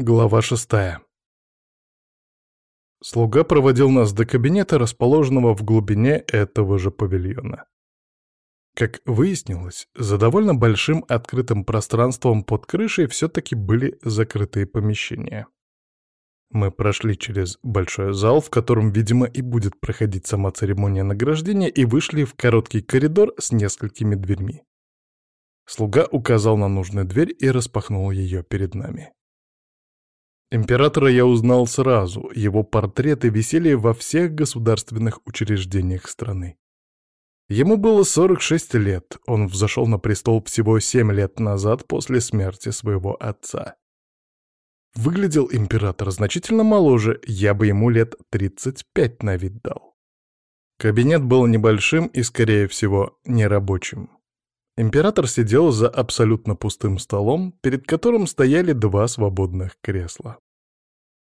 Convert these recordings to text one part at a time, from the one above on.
Глава шестая. Слуга проводил нас до кабинета, расположенного в глубине этого же павильона. Как выяснилось, за довольно большим открытым пространством под крышей все-таки были закрытые помещения. Мы прошли через большой зал, в котором, видимо, и будет проходить сама церемония награждения, и вышли в короткий коридор с несколькими дверьми. Слуга указал на нужную дверь и распахнул ее перед нами. Императора я узнал сразу, его портреты висели во всех государственных учреждениях страны. Ему было 46 лет, он взошел на престол всего 7 лет назад после смерти своего отца. Выглядел император значительно моложе, я бы ему лет 35 на вид дал. Кабинет был небольшим и, скорее всего, нерабочим. Император сидел за абсолютно пустым столом, перед которым стояли два свободных кресла.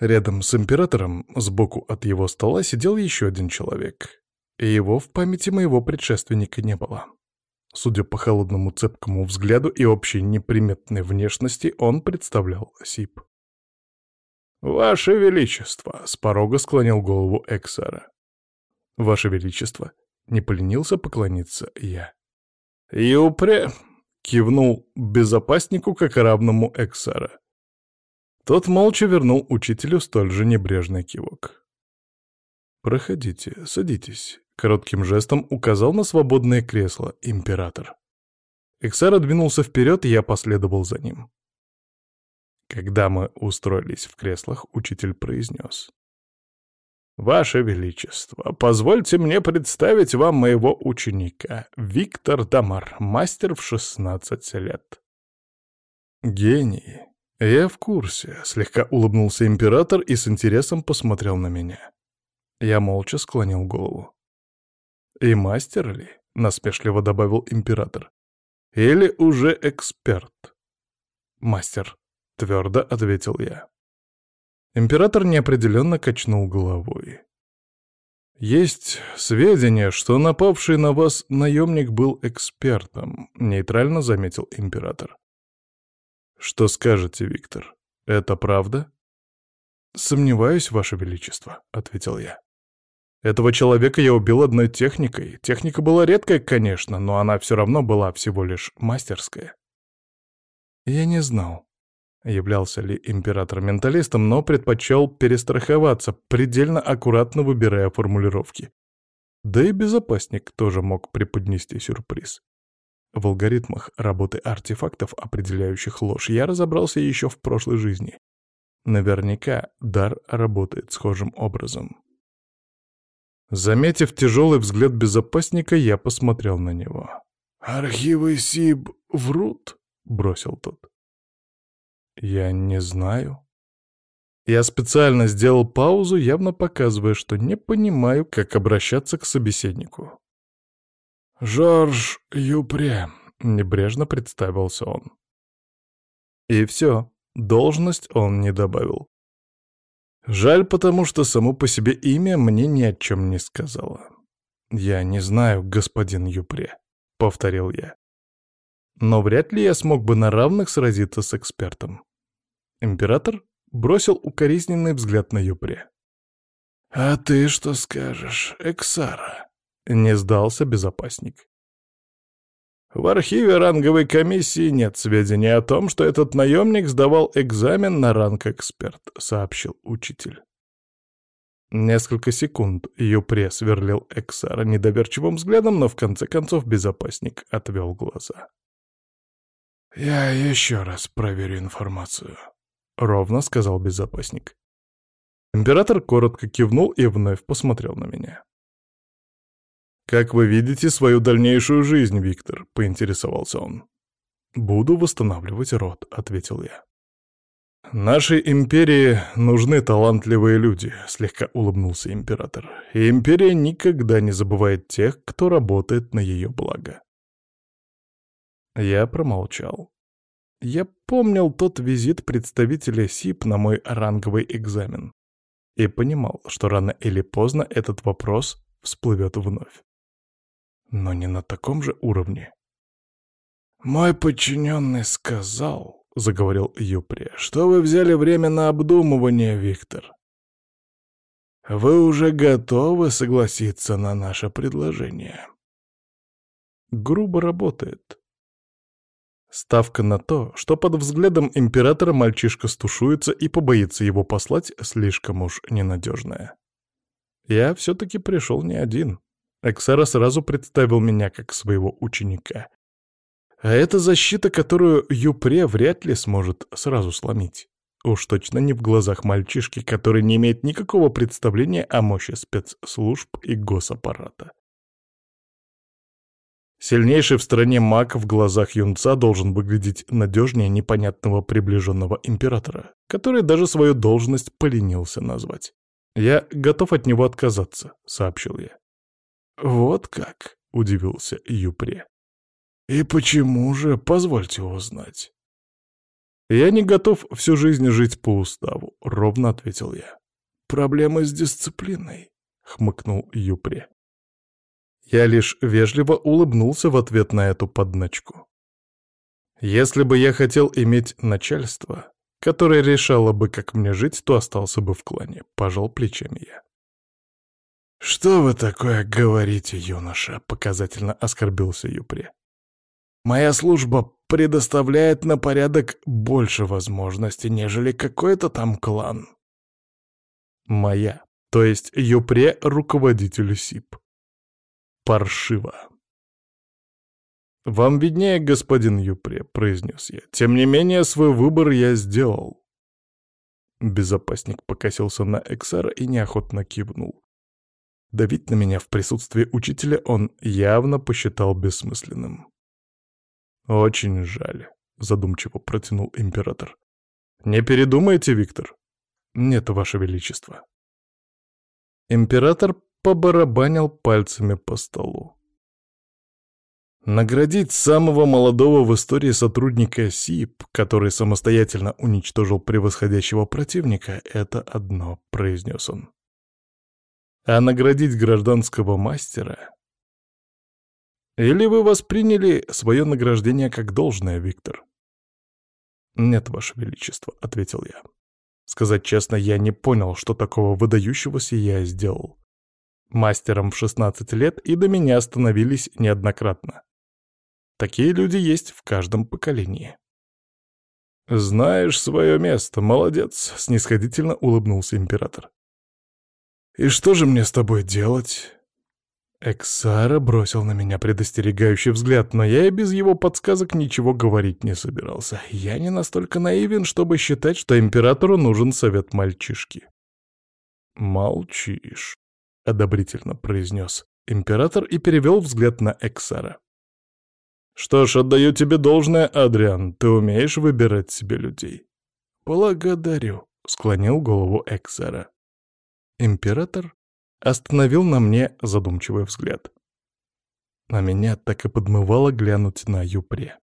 Рядом с императором, сбоку от его стола, сидел еще один человек. И его в памяти моего предшественника не было. Судя по холодному цепкому взгляду и общей неприметной внешности, он представлял СИП. «Ваше Величество!» — с порога склонил голову Эксара. «Ваше Величество!» — не поленился поклониться я. «Юпре!» — кивнул безопаснику, как равному Эксара. Тот молча вернул учителю столь же небрежный кивок. «Проходите, садитесь», — коротким жестом указал на свободное кресло император. Эксара двинулся вперед, и я последовал за ним. Когда мы устроились в креслах, учитель произнес. «Ваше Величество, позвольте мне представить вам моего ученика, Виктор Дамар, мастер в 16 лет». «Гений. Я в курсе», — слегка улыбнулся император и с интересом посмотрел на меня. Я молча склонил голову. «И мастер ли?» — насмешливо добавил император. «Или уже эксперт?» «Мастер», — твердо ответил я. Император неопределенно качнул головой. «Есть сведения, что напавший на вас наемник был экспертом», — нейтрально заметил император. «Что скажете, Виктор? Это правда?» «Сомневаюсь, Ваше Величество», — ответил я. «Этого человека я убил одной техникой. Техника была редкая, конечно, но она все равно была всего лишь мастерская». Я не знал, являлся ли император менталистом, но предпочел перестраховаться, предельно аккуратно выбирая формулировки. Да и безопасник тоже мог преподнести сюрприз. В алгоритмах работы артефактов, определяющих ложь, я разобрался еще в прошлой жизни. Наверняка дар работает схожим образом. Заметив тяжелый взгляд безопасника, я посмотрел на него. «Архивы СИБ врут?» — бросил тот. Я не знаю. Я специально сделал паузу, явно показывая, что не понимаю, как обращаться к собеседнику. «Жорж Юпре», — небрежно представился он. И все, должность он не добавил. Жаль, потому что само по себе имя мне ни о чем не сказала. «Я не знаю, господин Юпре», — повторил я. Но вряд ли я смог бы на равных сразиться с экспертом. Император бросил укоризненный взгляд на Юпре. «А ты что скажешь, Эксара?» — не сдался безопасник. В архиве ранговой комиссии нет сведений о том, что этот наемник сдавал экзамен на ранг эксперт, сообщил учитель. Несколько секунд Юпре сверлил Эксара недоверчивым взглядом, но в конце концов безопасник отвел глаза. «Я еще раз проверю информацию», — ровно сказал безопасник. Император коротко кивнул и вновь посмотрел на меня. «Как вы видите свою дальнейшую жизнь, Виктор?» — поинтересовался он. «Буду восстанавливать род», — ответил я. «Нашей империи нужны талантливые люди», — слегка улыбнулся император. «И империя никогда не забывает тех, кто работает на ее благо». Я промолчал. Я помнил тот визит представителя СИП на мой ранговый экзамен и понимал, что рано или поздно этот вопрос всплывет вновь. Но не на таком же уровне. «Мой подчиненный сказал», —— заговорил Юпре, — что вы взяли время на обдумывание, Виктор. Вы уже готовы согласиться на наше предложение? Грубо работает. Ставка на то, что под взглядом императора мальчишка стушуется и побоится его послать, слишком уж ненадежная. Я все-таки пришел не один. Эксара сразу представил меня как своего ученика. А это защита, которую Юпре вряд ли сможет сразу сломить. Уж точно не в глазах мальчишки, который не имеет никакого представления о мощи спецслужб и госаппарата. Сильнейший в стране маг в глазах юнца должен выглядеть надежнее непонятного приближенного императора, который даже свою должность поленился назвать. «Я готов от него отказаться», — сообщил я. «Вот как?» — удивился Юпре. «И почему же, позвольте узнать?» «Я не готов всю жизнь жить по уставу», — ровно ответил я. «Проблемы с дисциплиной», — хмыкнул Юпре. Я лишь вежливо улыбнулся в ответ на эту подначку. Если бы я хотел иметь начальство, которое решало бы, как мне жить, то остался бы в клане, пожал плечами я. «Что вы такое говорите, юноша?» — показательно оскорбился Юпре. «Моя служба предоставляет на порядок больше возможностей, нежели какой-то там клан. Моя, то есть Юпре руководитель СИП. Паршиво. «Вам виднее, господин Юпре», — произнес я. «Тем не менее, свой выбор я сделал». Безопасник покосился на Эксара и неохотно кивнул. Давить на меня в присутствии учителя он явно посчитал бессмысленным. «Очень жаль», — задумчиво протянул император. «Не передумайте, Виктор?» «Нет, Ваше Величество». Император побарабанил пальцами по столу. Наградить самого молодого в истории сотрудника СИП, который самостоятельно уничтожил превосходящего противника, — это одно, — произнес он. А наградить гражданского мастера или вы восприняли свое награждение как должное, Виктор? Нет, Ваше Величество, — ответил я. Сказать честно, я не понял, что такого выдающегося я сделал. Мастером в 16 лет и до меня остановились неоднократно. Такие люди есть в каждом поколении. «Знаешь свое место, молодец», — снисходительно улыбнулся император. «И что же мне с тобой делать?» Эксара бросил на меня предостерегающий взгляд, но я и без его подсказок ничего говорить не собирался. Я не настолько наивен, чтобы считать, что императору нужен совет мальчишки. «Молчишь», — одобрительно произнес император и перевел взгляд на Эксара. «Что ж, отдаю тебе должное, Адриан, ты умеешь выбирать себе людей». «Благодарю», — склонил голову Эксара. Император остановил на мне задумчивый взгляд. На меня так и подмывало глянуть на Юпре.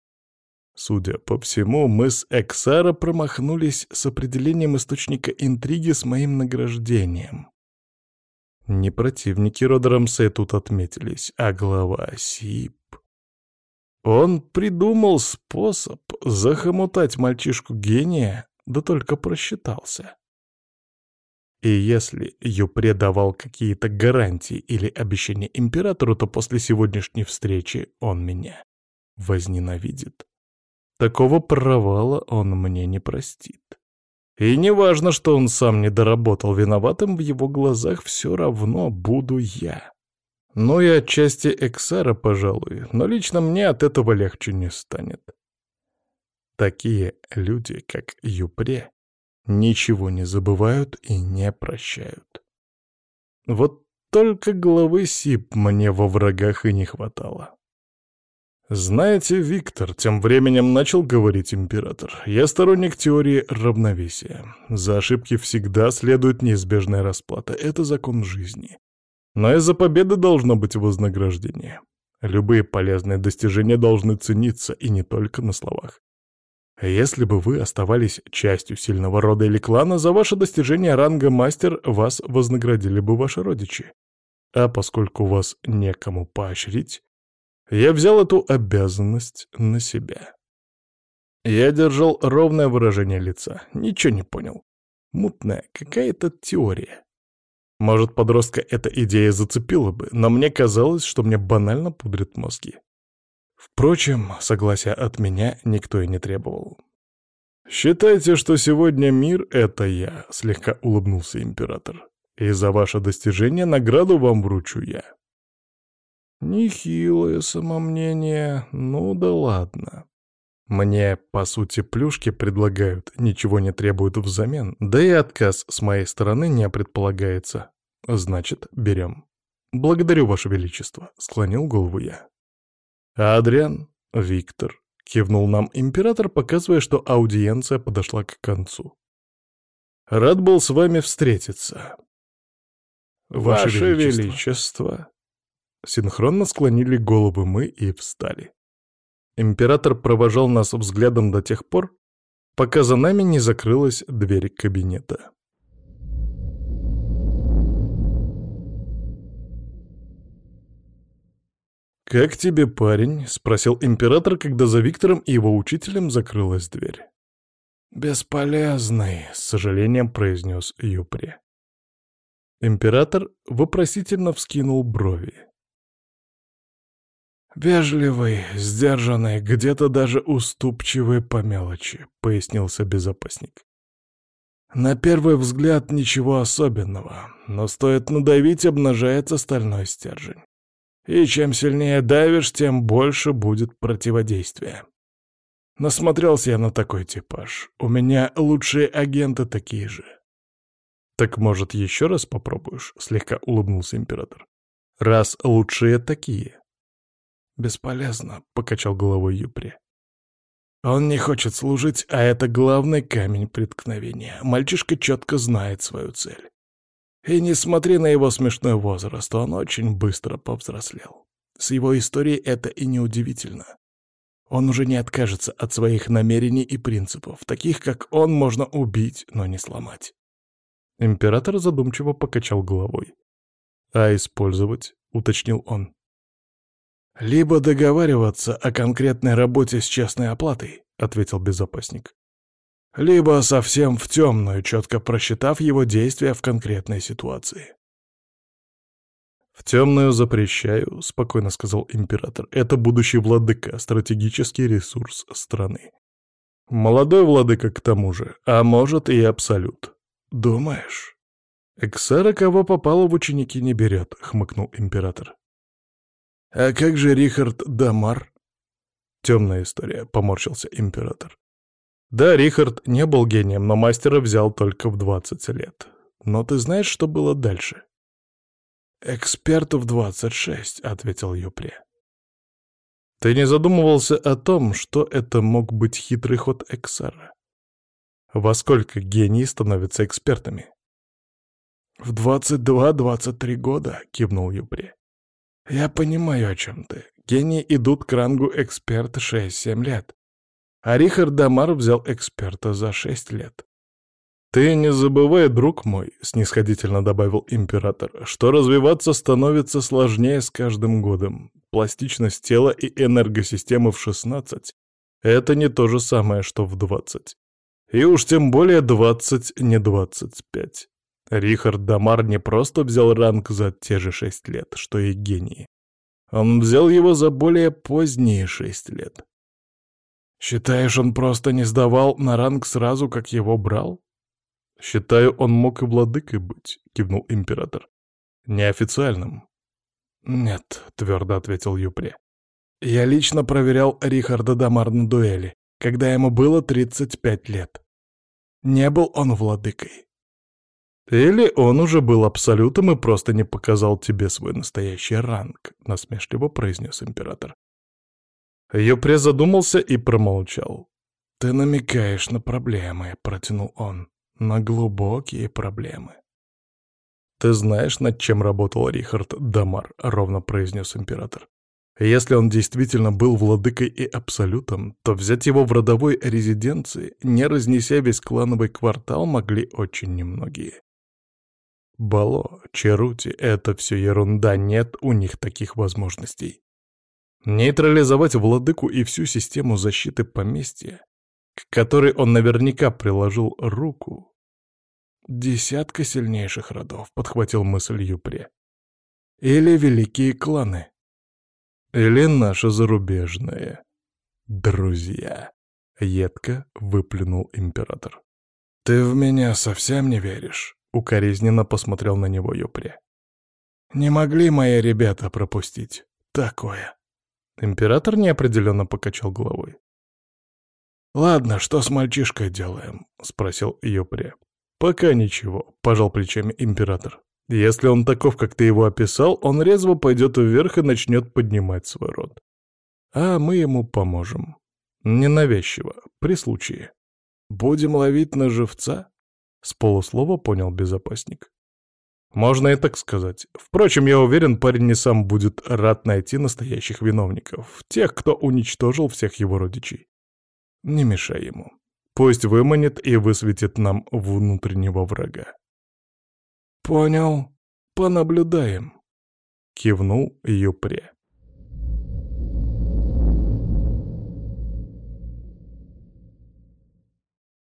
Судя по всему, мы с Эксара промахнулись с определением источника интриги с моим награждением. Не противники рода тут отметились, а глава СИП. Он придумал способ захомутать мальчишку-гения, да только просчитался. И если Юпре давал какие-то гарантии или обещания императору, то после сегодняшней встречи он меня возненавидит. Такого провала он мне не простит. И не важно, что он сам не доработал, виноватым в его глазах все равно буду я. Ну и отчасти Эксара, пожалуй, но лично мне от этого легче не станет. Такие люди, как Юпре, ничего не забывают и не прощают. Вот только главы СИП мне во врагах и не хватало. «Знаете, Виктор, тем временем начал говорить император, я сторонник теории равновесия. За ошибки всегда следует неизбежная расплата, это закон жизни. Но из-за победы должно быть вознаграждение. Любые полезные достижения должны цениться, и не только на словах. Если бы вы оставались частью сильного рода или клана, за ваше достижение ранга мастер вас вознаградили бы ваши родичи. А поскольку вас некому поощрить, я взял эту обязанность на себя. Я держал ровное выражение лица. Ничего не понял. Мутная какая-то теория. Может, подростка эта идея зацепила бы, но мне казалось, что мне банально пудрит мозги. Впрочем, согласия от меня никто и не требовал. «Считайте, что сегодня мир — это я», — слегка улыбнулся император. «И за ваше достижение награду вам вручу я». Нехилое самомнение, ну да ладно. Мне, по сути, плюшки предлагают, ничего не требуют взамен, да и отказ с моей стороны не предполагается. Значит, берем. Благодарю, Ваше Величество, склонил голову я. Адриан, Виктор, кивнул нам император, показывая, что аудиенция подошла к концу. Рад был с вами встретиться. Ваше, Ваше Величество. Величество. Синхронно склонили головы мы и встали. Император провожал нас взглядом до тех пор, пока за нами не закрылась дверь кабинета. «Как тебе, парень?» — спросил император, когда за Виктором и его учителем закрылась дверь. «Бесполезный», — с сожалением произнес Юпре. Император вопросительно вскинул брови. «Вежливый, сдержанный, где-то даже уступчивый по мелочи», — пояснился безопасник. «На первый взгляд ничего особенного, но стоит надавить, обнажается стальной стержень. И чем сильнее давишь, тем больше будет противодействия. Насмотрелся я на такой типаж. У меня лучшие агенты такие же». «Так, может, еще раз попробуешь?» — слегка улыбнулся император. «Раз лучшие такие, «Бесполезно», — покачал головой Юпри. «Он не хочет служить, а это главный камень преткновения. Мальчишка четко знает свою цель. И не смотри на его смешной возраст, он очень быстро повзрослел. С его историей это и неудивительно. Он уже не откажется от своих намерений и принципов. Таких, как он, можно убить, но не сломать». Император задумчиво покачал головой. «А использовать?» — уточнил он. «Либо договариваться о конкретной работе с честной оплатой», — ответил безопасник. «Либо совсем в темную, четко просчитав его действия в конкретной ситуации». «В темную запрещаю», — спокойно сказал император. «Это будущий владыка, стратегический ресурс страны. Молодой владыка к тому же, а может и абсолют. Думаешь?» «Эксера кого попало в ученики не берет», — хмыкнул император. «А как же Рихард Дамар?» «Темная история», — поморщился император. «Да, Рихард не был гением, но мастера взял только в 20 лет. Но ты знаешь, что было дальше?» «Эксперту в 26», — ответил Юпре. «Ты не задумывался о том, что это мог быть хитрый ход Эксара? Во сколько гении становятся экспертами?» «В 22-23 года», — кивнул Юпре. «Я понимаю, о чем ты. Гении идут к рангу эксперта 6-7 лет. А Рихард Дамар взял эксперта за 6 лет. «Ты не забывай, друг мой», — снисходительно добавил император, «что развиваться становится сложнее с каждым годом. Пластичность тела и энергосистемы в 16 — это не то же самое, что в 20. И уж тем более 20, не 25. Рихард Дамар не просто взял ранг за те же шесть лет, что и гении. Он взял его за более поздние шесть лет. «Считаешь, он просто не сдавал на ранг сразу, как его брал?» «Считаю, он мог и владыкой быть», — кивнул император. «Неофициальным». «Нет», — твердо ответил Юпре. «Я лично проверял Рихарда Дамар на дуэли, когда ему было 35 лет. Не был он владыкой. «Или он уже был абсолютом и просто не показал тебе свой настоящий ранг», — насмешливо произнес император. Юпре задумался и промолчал. «Ты намекаешь на проблемы», — протянул он. «На глубокие проблемы». «Ты знаешь, над чем работал Рихард Дамар», — ровно произнес император. «Если он действительно был владыкой и абсолютом, то взять его в родовой резиденции, не разнеся весь клановый квартал, могли очень немногие. Бало, Черути — это все ерунда, нет у них таких возможностей. Нейтрализовать владыку и всю систему защиты поместья к которой он наверняка приложил руку. «Десятка сильнейших родов», — подхватил мысль Юпре. «Или великие кланы. Или наши зарубежные друзья», — едко выплюнул император. «Ты в меня совсем не веришь?» — укоризненно посмотрел на него Юпре. «Не могли мои ребята пропустить такое?» Император неопределенно покачал головой. «Ладно, что с мальчишкой делаем?» — спросил Юпре. «Пока ничего», — пожал плечами император. «Если он таков, как ты его описал, он резво пойдет вверх и начнет поднимать свой род. А мы ему поможем. Ненавязчиво, при случае. Будем ловить на живца?» С полуслова понял безопасник. Можно и так сказать. Впрочем, я уверен, парень не сам будет рад найти настоящих виновников, тех, кто уничтожил всех его родичей. Не мешай ему. Пусть выманит и высветит нам внутреннего врага. «Понял. Понаблюдаем», — кивнул Юпре.